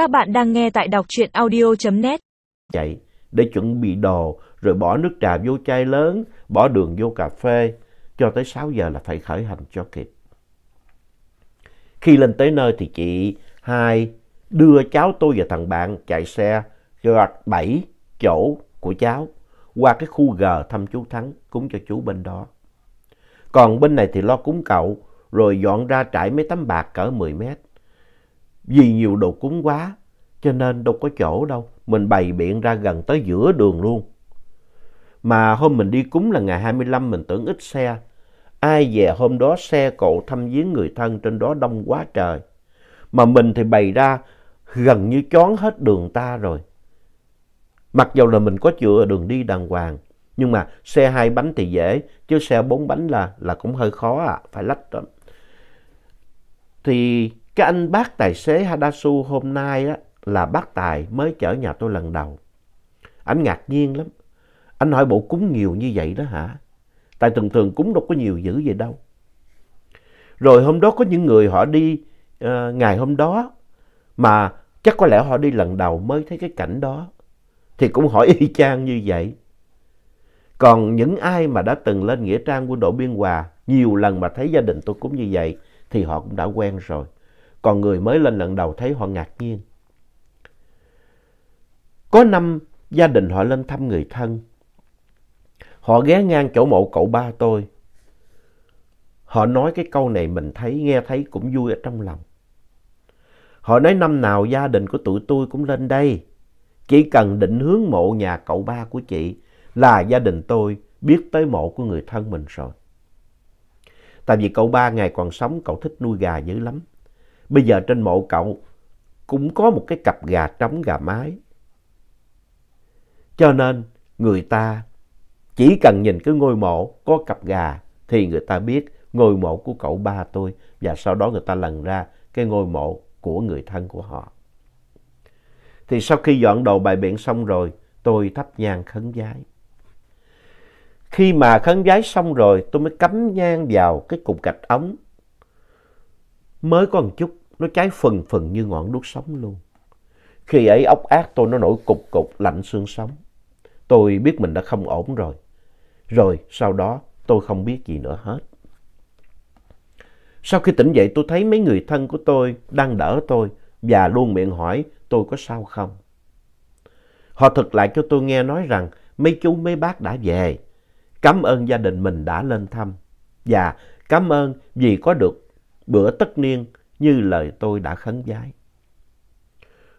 Các bạn đang nghe tại đọc truyện audio.net. Chạy để chuẩn bị đồ, rồi bỏ nước trà vô chai lớn, bỏ đường vô cà phê, cho tới 6 giờ là phải khởi hành cho kịp. Khi lên tới nơi thì chị hai đưa cháu tôi và thằng bạn chạy xe gạt bảy chỗ của cháu qua cái khu G thăm chú Thắng, cúng cho chú bên đó. Còn bên này thì lo cúng cậu, rồi dọn ra trải mấy tấm bạc cỡ 10 mét. Vì nhiều đồ cúng quá, cho nên đâu có chỗ đâu. Mình bày biện ra gần tới giữa đường luôn. Mà hôm mình đi cúng là ngày 25 mình tưởng ít xe. Ai về hôm đó xe cộ thăm viếng người thân trên đó đông quá trời. Mà mình thì bày ra gần như chón hết đường ta rồi. Mặc dù là mình có chữa đường đi đàng hoàng. Nhưng mà xe hai bánh thì dễ, chứ xe bốn bánh là là cũng hơi khó à, phải lách lắm. Thì cái anh bác tài xế Hadasu hôm nay á, là bác Tài mới chở nhà tôi lần đầu. Anh ngạc nhiên lắm. Anh hỏi bộ cúng nhiều như vậy đó hả? Tại thường thường cúng đâu có nhiều dữ vậy đâu. Rồi hôm đó có những người họ đi uh, ngày hôm đó mà chắc có lẽ họ đi lần đầu mới thấy cái cảnh đó. Thì cũng hỏi y chang như vậy. Còn những ai mà đã từng lên Nghĩa Trang quân đội Biên Hòa nhiều lần mà thấy gia đình tôi cúng như vậy thì họ cũng đã quen rồi. Còn người mới lên lần đầu thấy họ ngạc nhiên. Có năm gia đình họ lên thăm người thân. Họ ghé ngang chỗ mộ cậu ba tôi. Họ nói cái câu này mình thấy, nghe thấy cũng vui ở trong lòng. Họ nói năm nào gia đình của tụi tôi cũng lên đây. Chỉ cần định hướng mộ nhà cậu ba của chị là gia đình tôi biết tới mộ của người thân mình rồi. Tại vì cậu ba ngày còn sống cậu thích nuôi gà dữ lắm. Bây giờ trên mộ cậu cũng có một cái cặp gà trống gà mái. Cho nên người ta chỉ cần nhìn cái ngôi mộ có cặp gà thì người ta biết ngôi mộ của cậu ba tôi, và sau đó người ta lần ra cái ngôi mộ của người thân của họ. Thì sau khi dọn đồ bài biện xong rồi, tôi thắp nhang khấn vái. Khi mà khấn vái xong rồi, tôi mới cắm nhang vào cái cục gạch ống. Mới có một chút nó cháy phần phần như ngọn đuốc sống luôn. Khi ấy ốc ác tôi, nó nổi cục cục, lạnh xương sống. Tôi biết mình đã không ổn rồi. Rồi sau đó tôi không biết gì nữa hết. Sau khi tỉnh dậy, tôi thấy mấy người thân của tôi đang đỡ tôi và luôn miệng hỏi tôi có sao không. Họ thực lại cho tôi nghe nói rằng mấy chú, mấy bác đã về. Cảm ơn gia đình mình đã lên thăm. Và cảm ơn vì có được bữa tất niên như lời tôi đã khấn vái.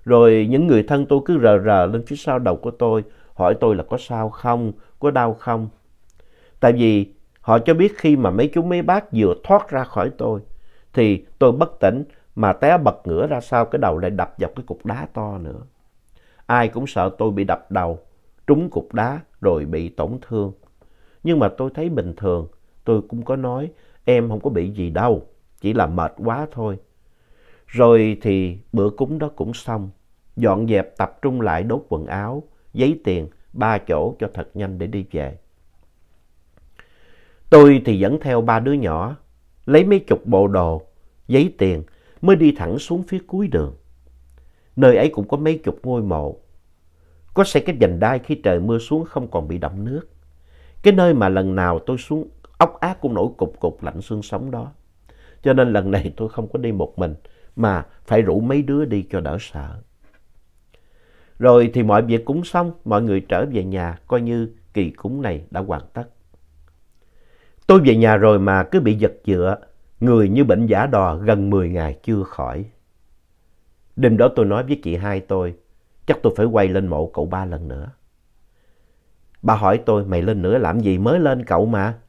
Rồi những người thân tôi cứ rờ rờ lên phía sau đầu của tôi hỏi tôi là có sao không, có đau không. Tại vì họ cho biết khi mà mấy chú mấy bác vừa thoát ra khỏi tôi thì tôi bất tỉnh mà té bật ngửa ra sau cái đầu lại đập vào cái cục đá to nữa. Ai cũng sợ tôi bị đập đầu, trúng cục đá rồi bị tổn thương. Nhưng mà tôi thấy bình thường, tôi cũng có nói em không có bị gì đâu, chỉ là mệt quá thôi. Rồi thì bữa cúng đó cũng xong, dọn dẹp tập trung lại đốt quần áo, giấy tiền, ba chỗ cho thật nhanh để đi về. Tôi thì dẫn theo ba đứa nhỏ, lấy mấy chục bộ đồ, giấy tiền mới đi thẳng xuống phía cuối đường. Nơi ấy cũng có mấy chục ngôi mộ. Có xây cái vành đai khi trời mưa xuống không còn bị đậm nước. Cái nơi mà lần nào tôi xuống ốc ác cũng nổi cục cục lạnh xương sống đó. Cho nên lần này tôi không có đi một mình mà phải rủ mấy đứa đi cho đỡ sợ. Rồi thì mọi việc cúng xong, mọi người trở về nhà coi như kỳ cúng này đã hoàn tất. Tôi về nhà rồi mà cứ bị giật dựa, người như bệnh giả đò gần 10 ngày chưa khỏi. Đêm đó tôi nói với chị hai tôi, chắc tôi phải quay lên mộ cậu ba lần nữa. Bà hỏi tôi, mày lên nữa làm gì mới lên cậu mà?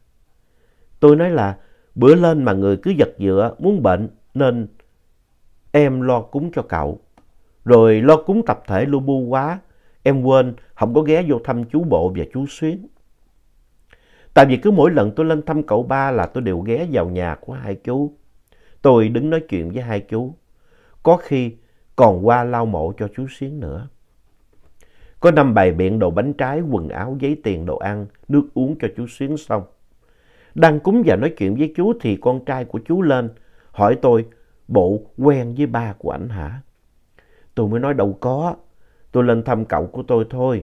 Tôi nói là, bữa lên mà người cứ giật dựa, muốn bệnh, nên em lo cúng cho cậu. Rồi lo cúng tập thể lu bu quá, em quên không có ghé vô thăm chú Bộ và chú Xuyến. Tại vì cứ mỗi lần tôi lên thăm cậu ba là tôi đều ghé vào nhà của hai chú. Tôi đứng nói chuyện với hai chú. Có khi còn qua lau mộ cho chú Xuyến nữa. Có năm bày biện đồ bánh trái, quần áo, giấy tiền, đồ ăn, nước uống cho chú Xuyến xong. Đang cúng và nói chuyện với chú thì con trai của chú lên hỏi tôi bộ quen với ba của ảnh hả? Tôi mới nói đâu có. Tôi lên thăm cậu của tôi thôi.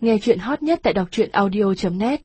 Nghe chuyện hot nhất tại đọc truyện audio.net